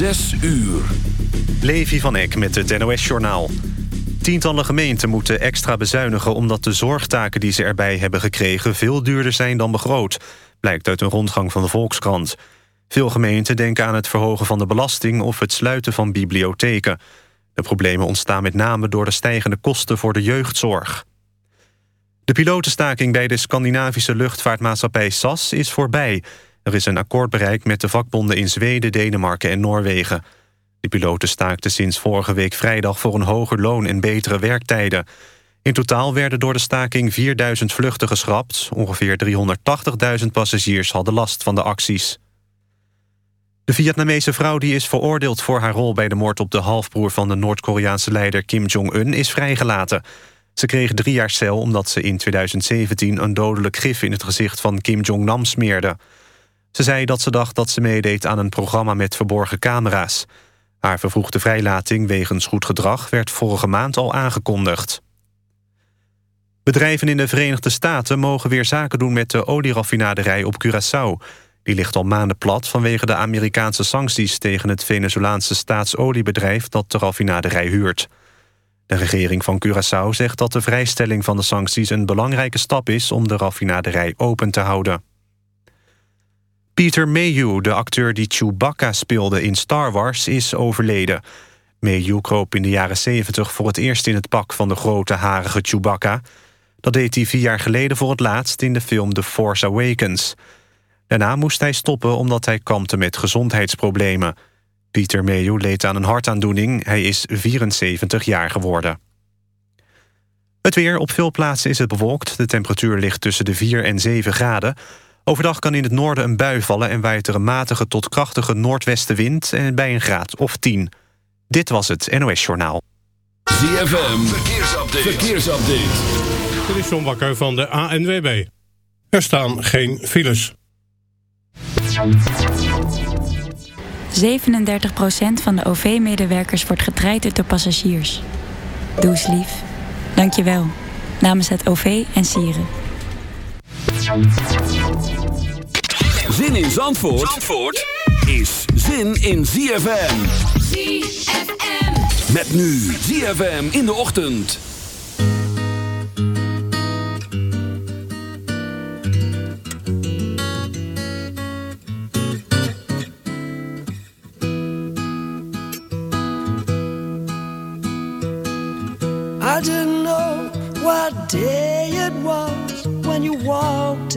Zes uur. Levi van Eck met het NOS-journaal. Tientallen gemeenten moeten extra bezuinigen... omdat de zorgtaken die ze erbij hebben gekregen... veel duurder zijn dan begroot, blijkt uit een rondgang van de Volkskrant. Veel gemeenten denken aan het verhogen van de belasting... of het sluiten van bibliotheken. De problemen ontstaan met name door de stijgende kosten voor de jeugdzorg. De pilotenstaking bij de Scandinavische luchtvaartmaatschappij SAS is voorbij. Er is een akkoord bereikt met de vakbonden in Zweden, Denemarken en Noorwegen. De piloten staakten sinds vorige week vrijdag voor een hoger loon en betere werktijden. In totaal werden door de staking 4000 vluchten geschrapt. Ongeveer 380.000 passagiers hadden last van de acties. De Vietnamese vrouw die is veroordeeld voor haar rol bij de moord op de halfbroer van de Noord-Koreaanse leider Kim Jong-un is vrijgelaten. Ze kreeg drie jaar cel omdat ze in 2017 een dodelijk gif in het gezicht van Kim Jong-nam smeerde. Ze zei dat ze dacht dat ze meedeed aan een programma met verborgen camera's. Haar vervroegde vrijlating wegens goed gedrag werd vorige maand al aangekondigd. Bedrijven in de Verenigde Staten mogen weer zaken doen met de olieraffinaderij op Curaçao. Die ligt al maanden plat vanwege de Amerikaanse sancties tegen het Venezolaanse staatsoliebedrijf dat de raffinaderij huurt. De regering van Curaçao zegt dat de vrijstelling van de sancties een belangrijke stap is om de raffinaderij open te houden. Peter Mayhew, de acteur die Chewbacca speelde in Star Wars, is overleden. Mayhew kroop in de jaren 70 voor het eerst in het pak van de grote harige Chewbacca. Dat deed hij vier jaar geleden voor het laatst in de film The Force Awakens. Daarna moest hij stoppen omdat hij kampte met gezondheidsproblemen. Peter Mayhew leed aan een hartaandoening. Hij is 74 jaar geworden. Het weer. Op veel plaatsen is het bewolkt. De temperatuur ligt tussen de 4 en 7 graden. Overdag kan in het noorden een bui vallen... en waait er een matige tot krachtige noordwestenwind... en bij een graad of 10. Dit was het NOS Journaal. ZFM. Verkeersupdate. Verkeersupdate. Dit is John Bakker van de ANWB. Er staan geen files. 37% van de OV-medewerkers wordt getraind door passagiers. Doe eens lief. Dank je wel. Namens het OV en Sieren. Zin in Zandvoort, Zandvoort is zin in ZFM. ZFM. Met nu ZFM in de ochtend. I didn't know what day it was when you walked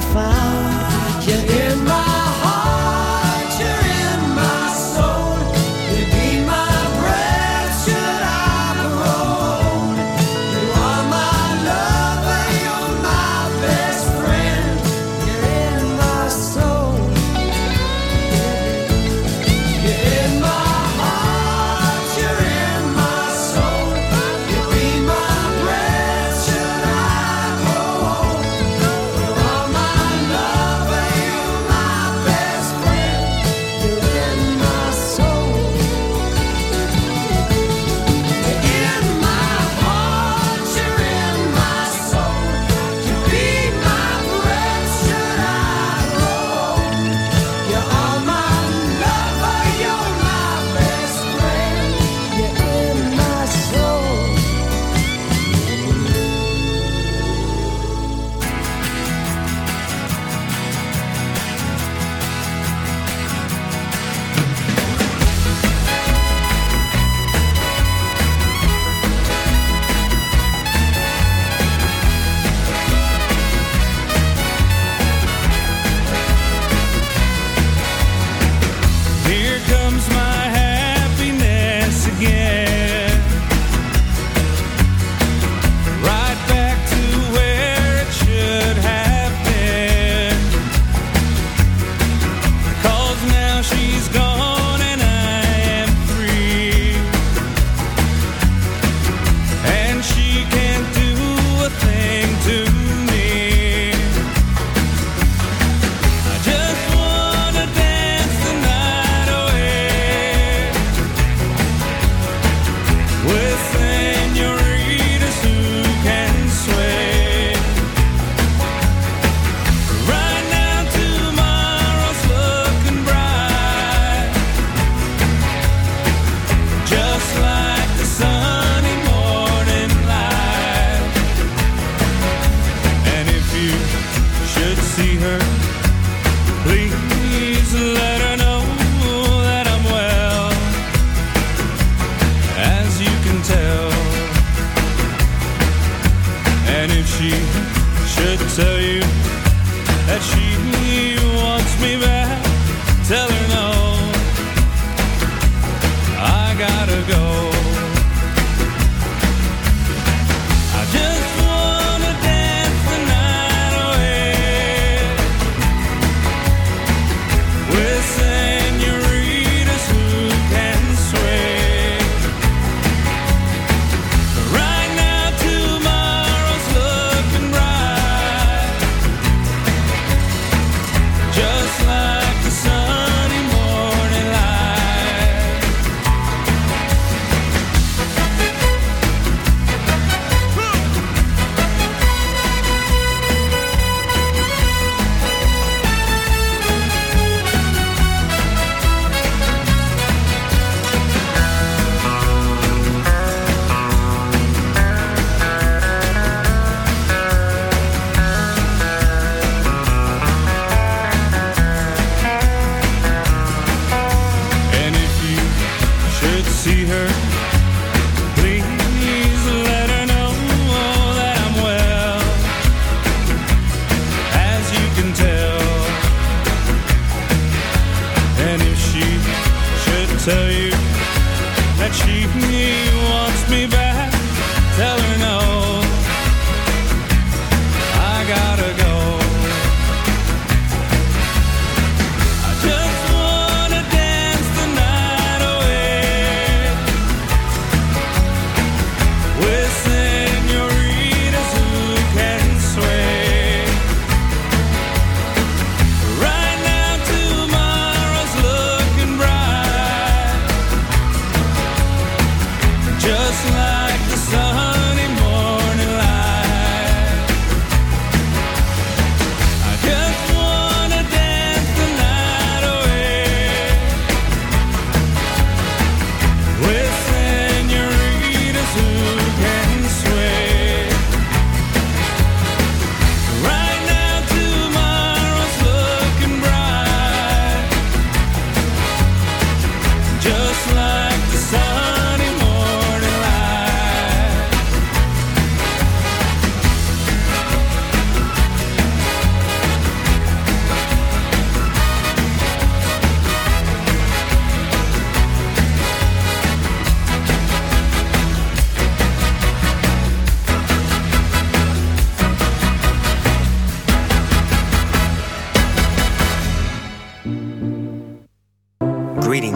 found. You're in my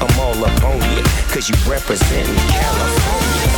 I'm all up on you, cause you represent California.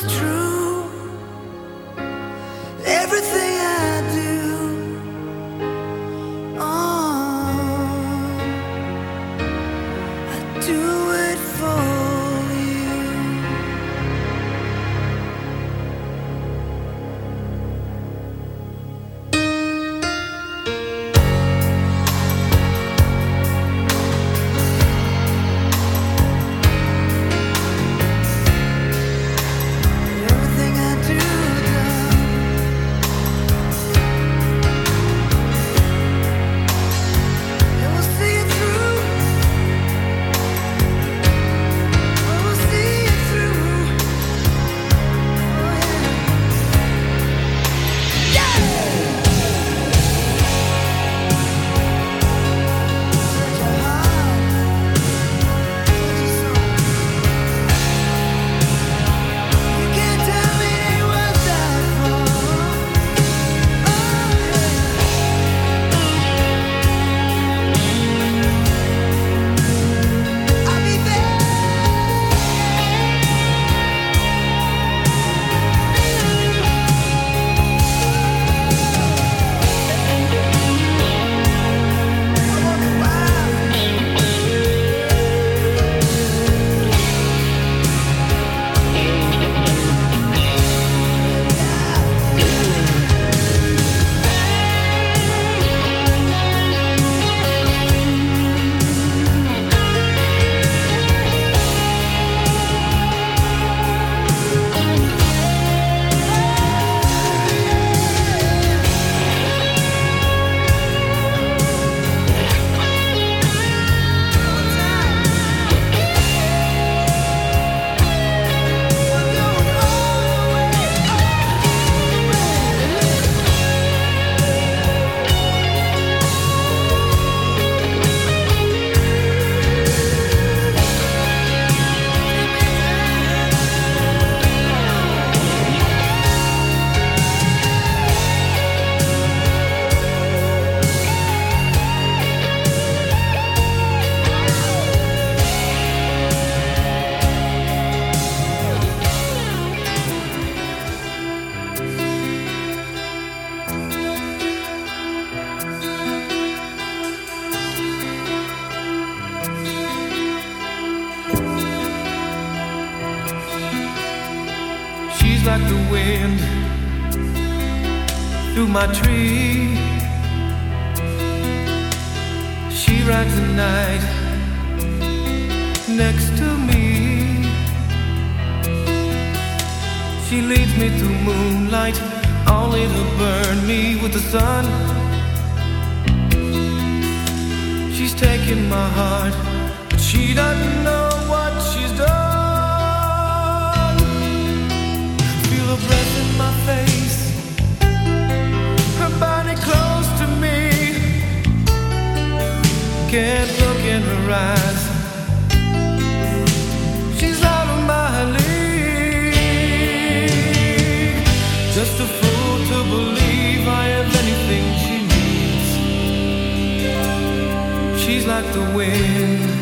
My She's like the wind.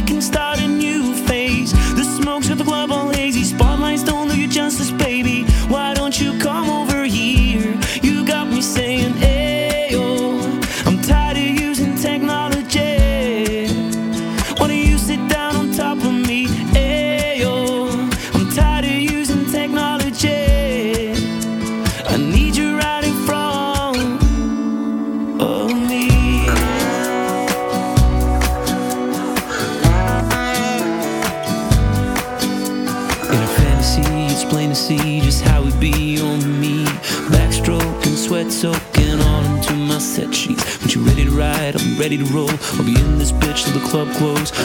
close.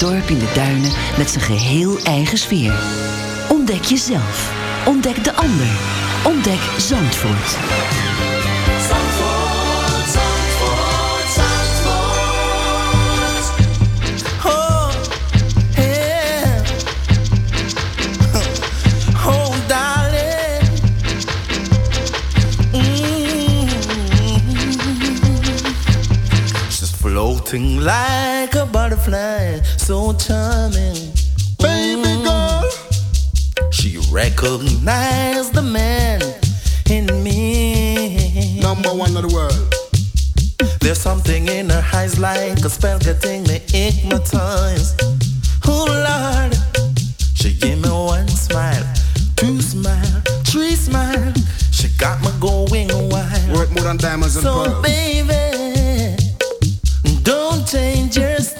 dorp in de duinen met zijn geheel eigen sfeer. Ontdek jezelf. Ontdek de ander. Ontdek Zandvoort. Zandvoort, Zandvoort, Zandvoort. Oh. Oh, darling. Mm. Just floating like butterfly, so charming. Baby girl, she recognized the man in me. Number one in the world. There's something in her eyes like a spell getting me hypnotized. Oh Lord, she gave me one smile, two smile, three smile. She got me going wild. Worth more than diamonds so and pearls. So baby, don't change your. Style.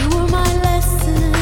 You were my lesson.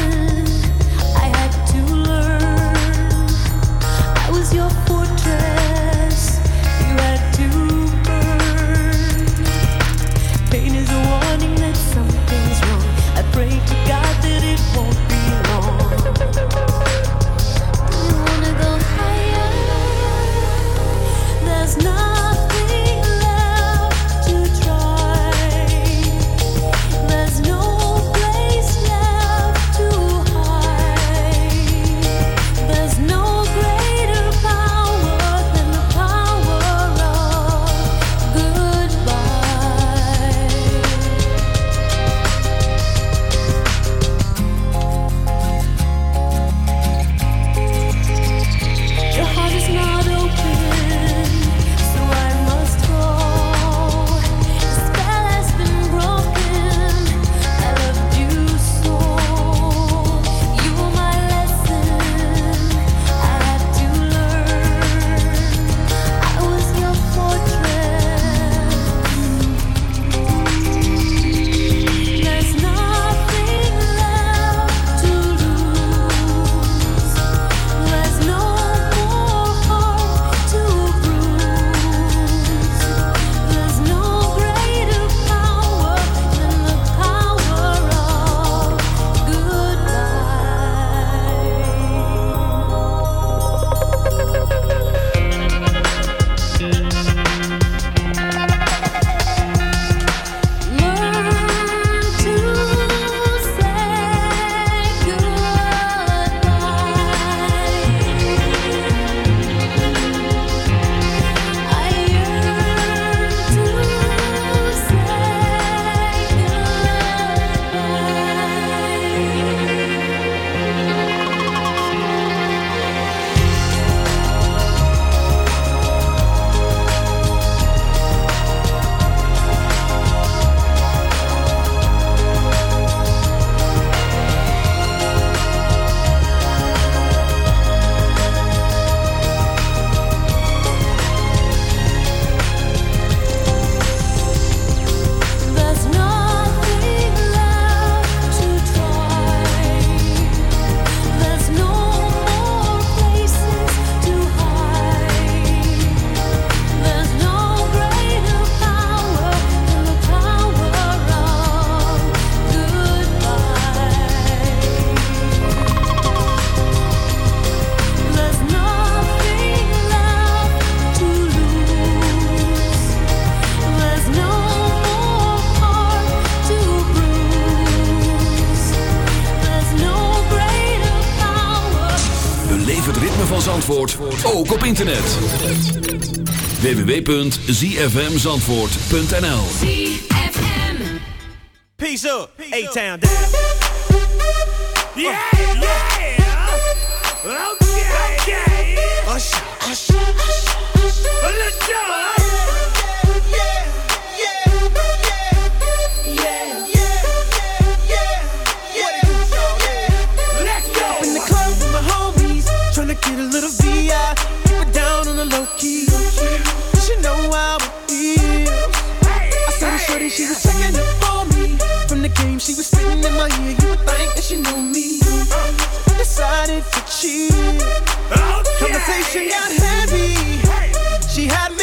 Internet. www.zfmzandvoort.nl Peace up, A-Town down. Yeah, yeah. Okay, okay. Usher, usher, usher. Let's go. You know how it feels. I saw the shorty, she was checking up on me. From the game, she was spitting in my ear. You would think that she knew me. Decided to cheat. Oh, Conversation got heavy. She had me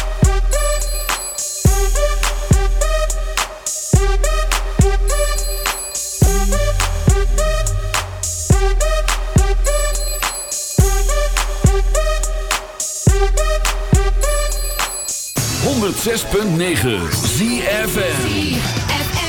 106.9 ZFN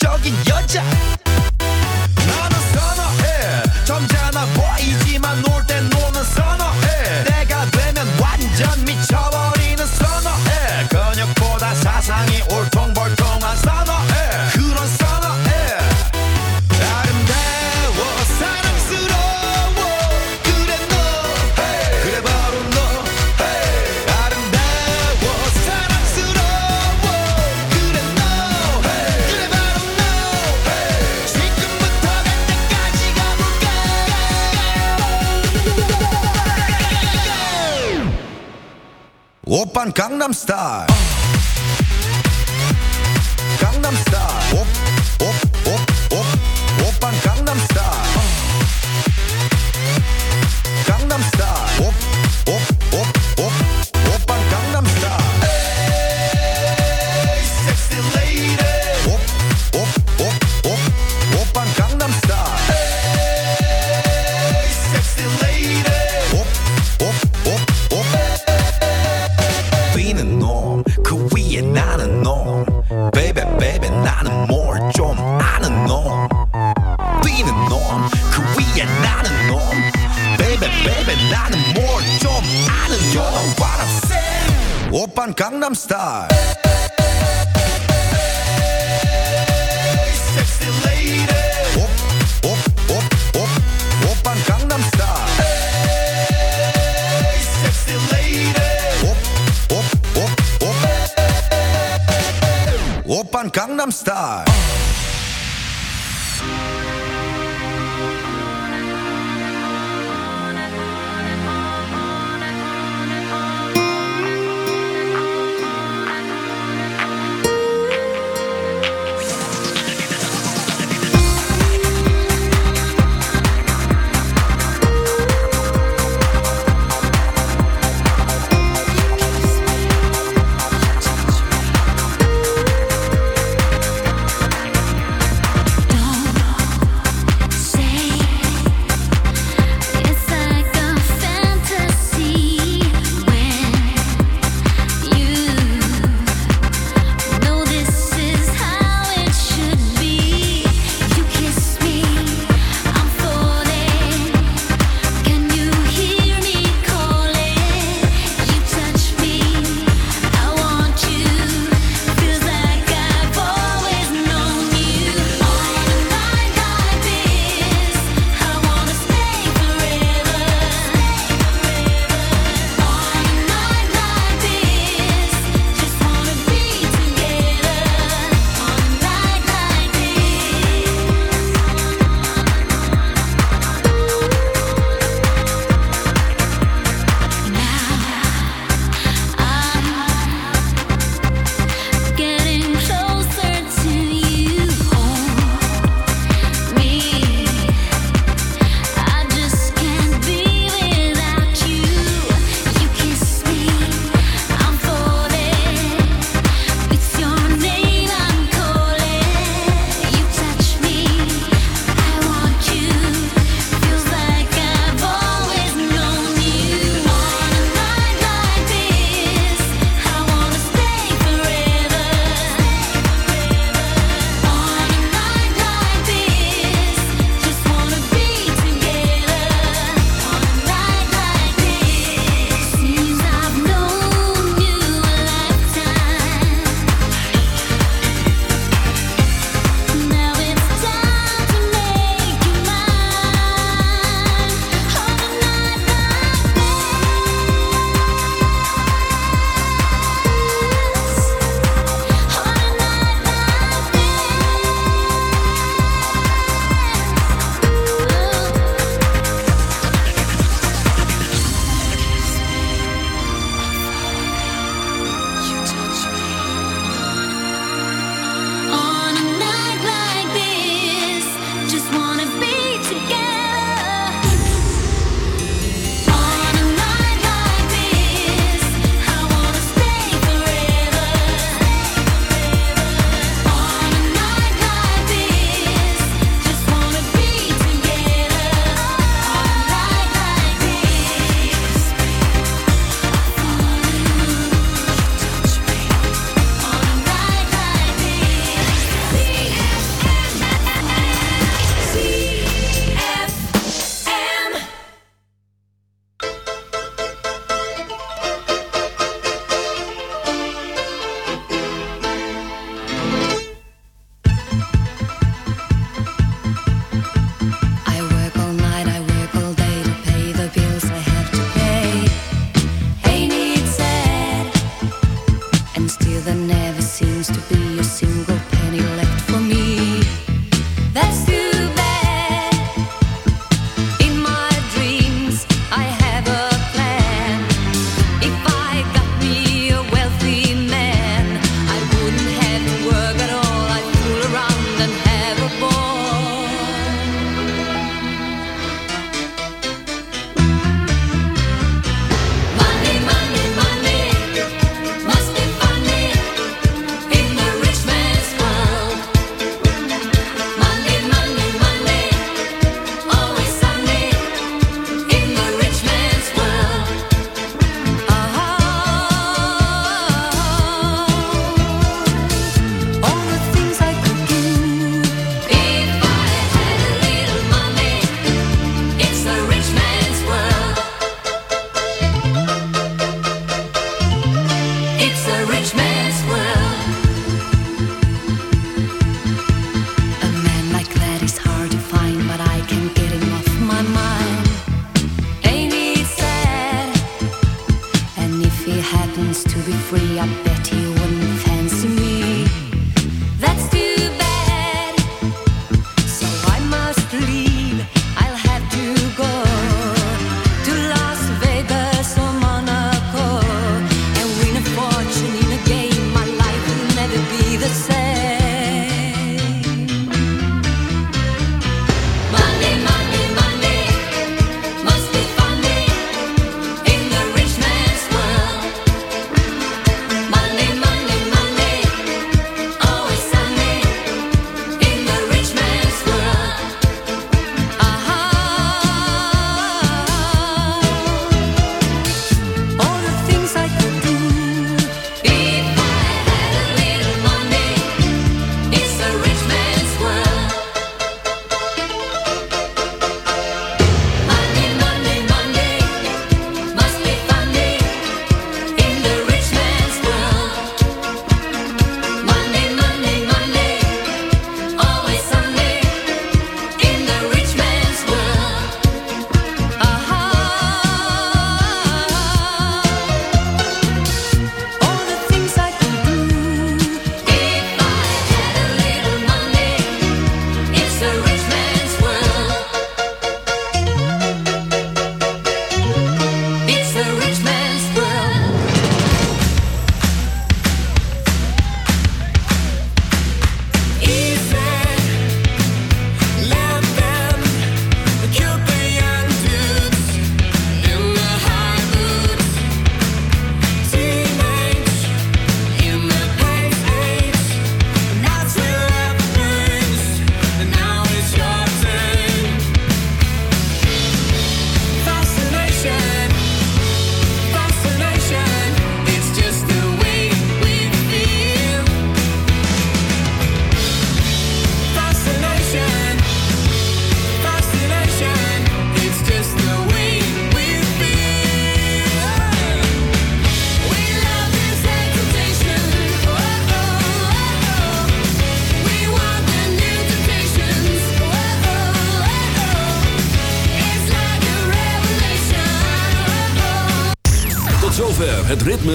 감각적인 여자 Star.